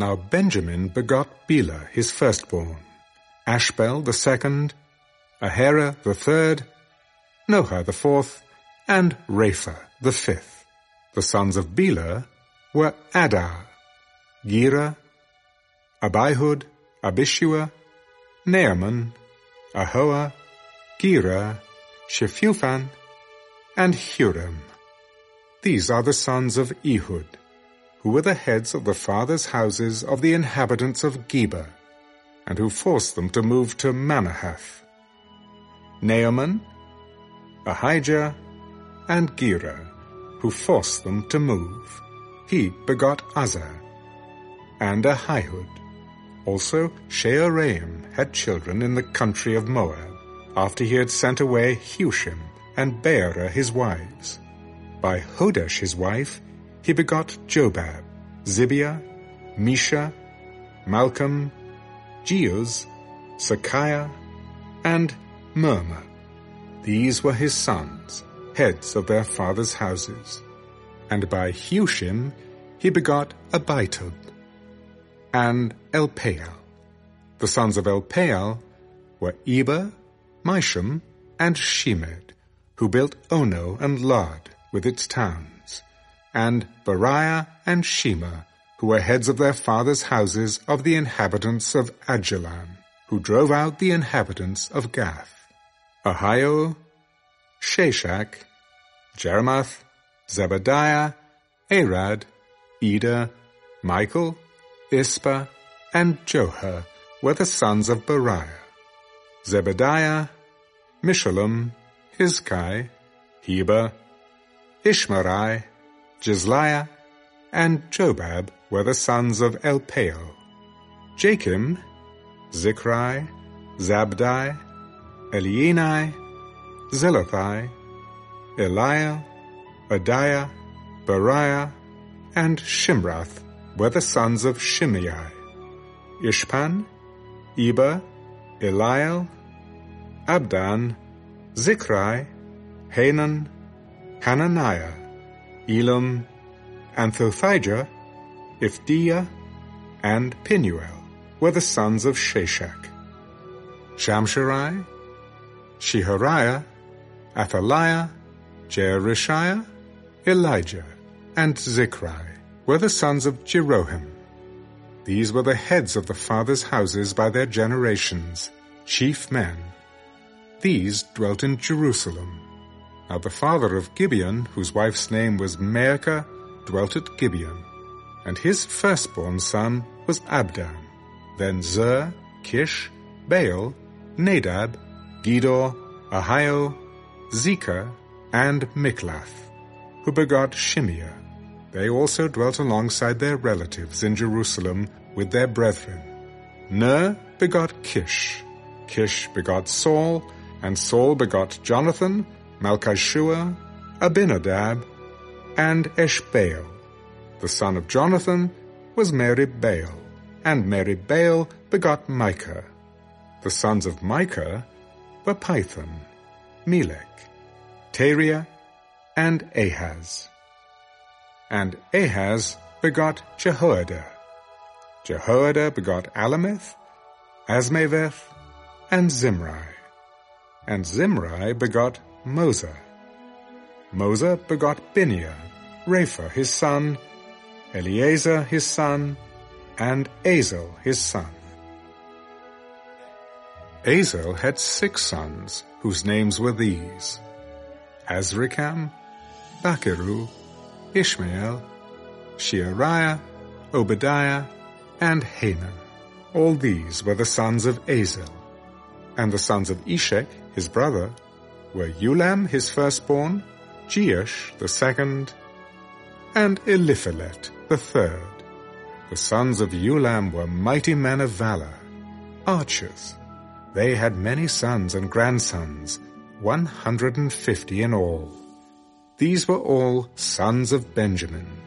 Now Benjamin begot Bela his firstborn, Ashbel the second, Aharah the third, Nohah the fourth, and Rapha the fifth. The sons of Bela were Addar, Gera, Abihud, Abishua, Naaman, Ahoah, Gera, Shephuphan, and Huram. These are the sons of Ehud, who were the heads of the fathers' houses of the inhabitants of Geba, and who forced them to move to Manahath. Naaman, Ahijah, and Gera, who forced them to move. He begot Uzza, and Ahihud. Also Shaharaim had children in the country of Moab, after he had sent away Hushim and Baara his wives. By Hodesh his wife he begot Jobab, Zibia, Mesha, Malcam, Jeuz, Sachiah, and Mirmah. These were his sons, heads of their fathers' houses. And by Hushim he begot Abitub and Elpaal. The sons of Elpaal were Eber, Misham, and Shemed, who built Ono and Lod with its towns, and Beriah and Shema, who were heads of their fathers' houses of the inhabitants of Adullam, who drove out the inhabitants of Gath. Ahio, Shashak, Jeremoth, Zebadiah, Arad, Eder, Michael, Ispah, and Joha were the sons of Beriah. Zebadiah, Meshullam, Hizki, Heber, Ishmerai, Jizliah, and Jobab were the sons of Elpaal. Jakim, Zichri, Zabdi, Elienai, Zillethai, Eliel, Adaiah, Beraiah, and Shimrath were the sons of Shimei. Ishpan, Eber, Eliel, Abdon, Zichri, Hanan, Hananiah, Elam, Antothijah, Iphdeiah, and Penuel were the sons of Shashak. Shamsherai, Shehariah, Athaliah, Jaareshiah, Elijah, and Zichri were the sons of Jeroham. These were the heads of the fathers' houses by their generations, chief men. These dwelt in Jerusalem. Now the father of Gibeon, whose wife's name was Maacah, dwelt at Gibeon, and his firstborn son was Abdon. Then Zer, Kish, Baal, Nadab, Gedor, Ahio, Zecher, and Mikloth, who begot Shimeah. They also dwelt alongside their relatives in Jerusalem with their brethren. Ner begot Kish. Kish begot Saul, and Saul begot Jonathan, Malchishua, Abinadab, and Eshbaal. The son of Jonathan was Merib-Baal, and Merib-Baal begot Micah. The sons of Micah were Pithon, Melech, Tarea, and Ahaz. And Ahaz begot Jehoaddah. Jehoaddah begot Alemeth, Azmaveth, and Zimri. And Zimri begot Moza. Moza begot Binea, Rapha his son, Eleazar his son, and Azel his son. Azel had six sons, whose names were these. Azrikam, Bocheru, Ishmael, Sheariah, Obadiah, and Hanan. All these were the sons of Azel. And the sons of Eshek, his brother, were Ulam his firstborn, Jeush the second, and Eliphelet the third. The sons of Ulam were mighty men of valor, archers. They had many sons and grandsons, one hundred and fifty in all. These were all sons of Benjamin.